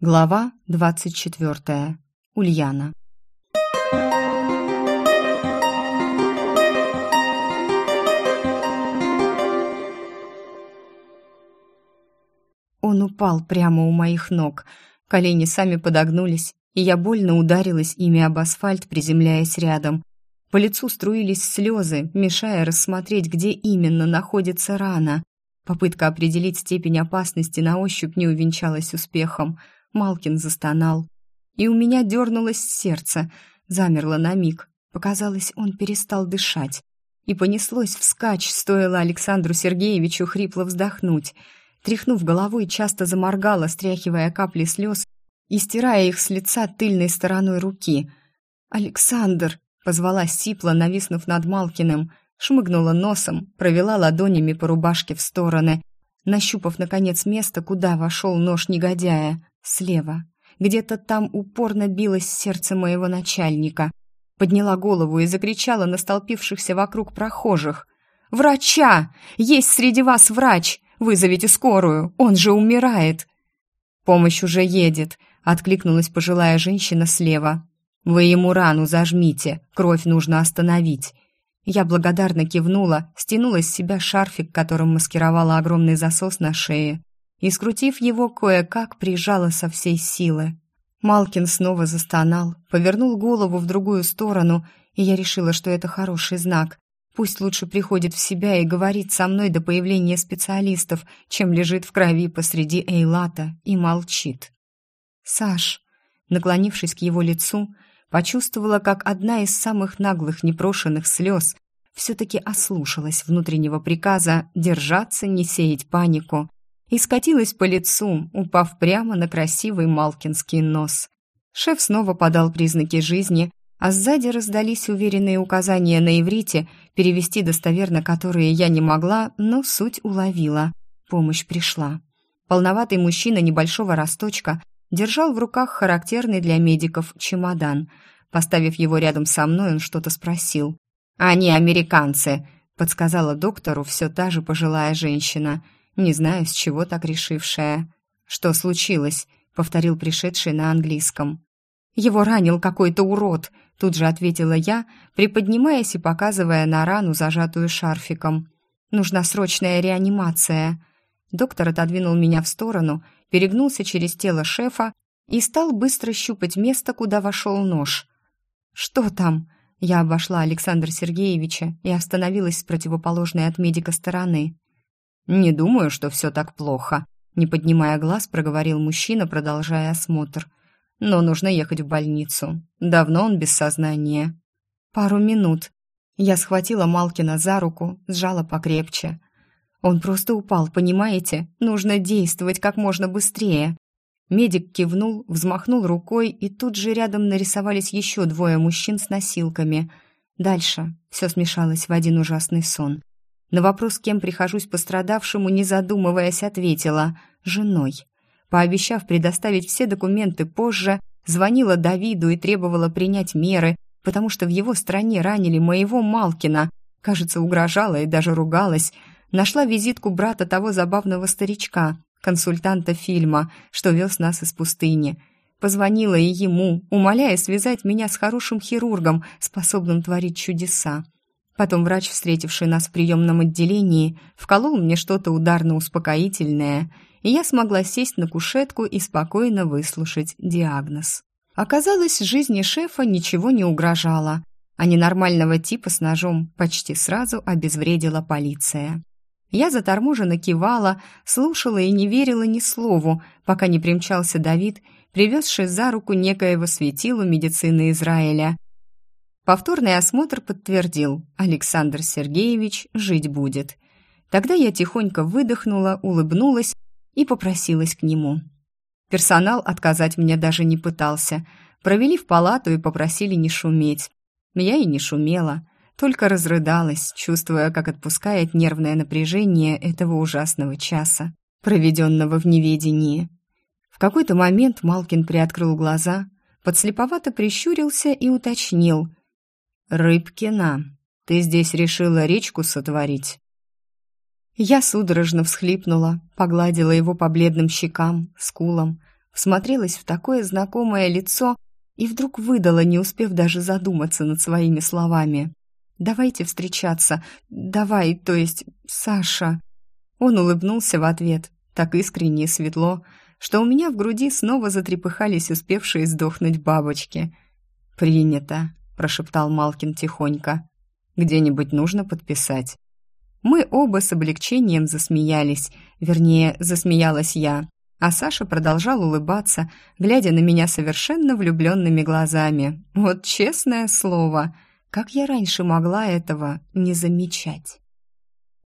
Глава 24. Ульяна. Он упал прямо у моих ног. Колени сами подогнулись, и я больно ударилась ими об асфальт, приземляясь рядом. По лицу струились слезы, мешая рассмотреть, где именно находится рана. Попытка определить степень опасности на ощупь не увенчалась успехом – Малкин застонал. И у меня дернулось сердце, замерло на миг. Показалось, он перестал дышать. И понеслось вскачь, стоило Александру Сергеевичу хрипло вздохнуть. Тряхнув головой, часто заморгала, стряхивая капли слез и стирая их с лица тыльной стороной руки. «Александр!» — позвала Сипла, нависнув над Малкиным, шмыгнула носом, провела ладонями по рубашке в стороны, нащупав, наконец, место, куда вошел нож негодяя. Слева. Где-то там упорно билось сердце моего начальника. Подняла голову и закричала на столпившихся вокруг прохожих. «Врача! Есть среди вас врач! Вызовите скорую! Он же умирает!» «Помощь уже едет», — откликнулась пожилая женщина слева. «Вы ему рану зажмите, кровь нужно остановить». Я благодарно кивнула, стянула с себя шарфик, которым маскировала огромный засос на шее, и, скрутив его, кое-как прижала со всей силы. Малкин снова застонал, повернул голову в другую сторону, и я решила, что это хороший знак. Пусть лучше приходит в себя и говорит со мной до появления специалистов, чем лежит в крови посреди Эйлата и молчит. «Саш», наклонившись к его лицу, почувствовала, как одна из самых наглых непрошенных слез все-таки ослушалась внутреннего приказа держаться, не сеять панику и скатилась по лицу, упав прямо на красивый малкинский нос. Шеф снова подал признаки жизни, а сзади раздались уверенные указания на иврите, перевести достоверно которые я не могла, но суть уловила. Помощь пришла. Полноватый мужчина небольшого росточка держал в руках характерный для медиков чемодан. Поставив его рядом со мной, он что-то спросил. «Они американцы», — подсказала доктору все та же пожилая женщина — не знаю, с чего так решившая. «Что случилось?» — повторил пришедший на английском. «Его ранил какой-то урод», — тут же ответила я, приподнимаясь и показывая на рану, зажатую шарфиком. «Нужна срочная реанимация». Доктор отодвинул меня в сторону, перегнулся через тело шефа и стал быстро щупать место, куда вошел нож. «Что там?» Я обошла Александра Сергеевича и остановилась с противоположной от медика стороны. «Не думаю, что все так плохо», — не поднимая глаз, проговорил мужчина, продолжая осмотр. «Но нужно ехать в больницу. Давно он без сознания». «Пару минут». Я схватила Малкина за руку, сжала покрепче. «Он просто упал, понимаете? Нужно действовать как можно быстрее». Медик кивнул, взмахнул рукой, и тут же рядом нарисовались еще двое мужчин с носилками. Дальше все смешалось в один ужасный сон. На вопрос, кем прихожусь пострадавшему, не задумываясь, ответила «женой». Пообещав предоставить все документы позже, звонила Давиду и требовала принять меры, потому что в его стране ранили моего Малкина. Кажется, угрожала и даже ругалась. Нашла визитку брата того забавного старичка, консультанта фильма, что вез нас из пустыни. Позвонила и ему, умоляя связать меня с хорошим хирургом, способным творить чудеса. Потом врач, встретивший нас в приемном отделении, вколол мне что-то ударно-успокоительное, и я смогла сесть на кушетку и спокойно выслушать диагноз. Оказалось, жизни шефа ничего не угрожало, а ненормального типа с ножом почти сразу обезвредила полиция. Я заторможенно кивала, слушала и не верила ни слову, пока не примчался Давид, привезший за руку некоего светилу медицины Израиля – Повторный осмотр подтвердил, Александр Сергеевич жить будет. Тогда я тихонько выдохнула, улыбнулась и попросилась к нему. Персонал отказать мне даже не пытался. Провели в палату и попросили не шуметь. Я и не шумела, только разрыдалась, чувствуя, как отпускает нервное напряжение этого ужасного часа, проведенного в неведении. В какой-то момент Малкин приоткрыл глаза, подслеповато прищурился и уточнил. «Рыбкина, ты здесь решила речку сотворить?» Я судорожно всхлипнула, погладила его по бледным щекам, скулам. всмотрелась в такое знакомое лицо и вдруг выдала, не успев даже задуматься над своими словами. «Давайте встречаться. Давай, то есть, Саша». Он улыбнулся в ответ, так искренне и светло, что у меня в груди снова затрепыхались успевшие сдохнуть бабочки. «Принято», — прошептал Малкин тихонько. «Где-нибудь нужно подписать». Мы оба с облегчением засмеялись, вернее, засмеялась я, а Саша продолжал улыбаться, глядя на меня совершенно влюбленными глазами. Вот честное слово, как я раньше могла этого не замечать.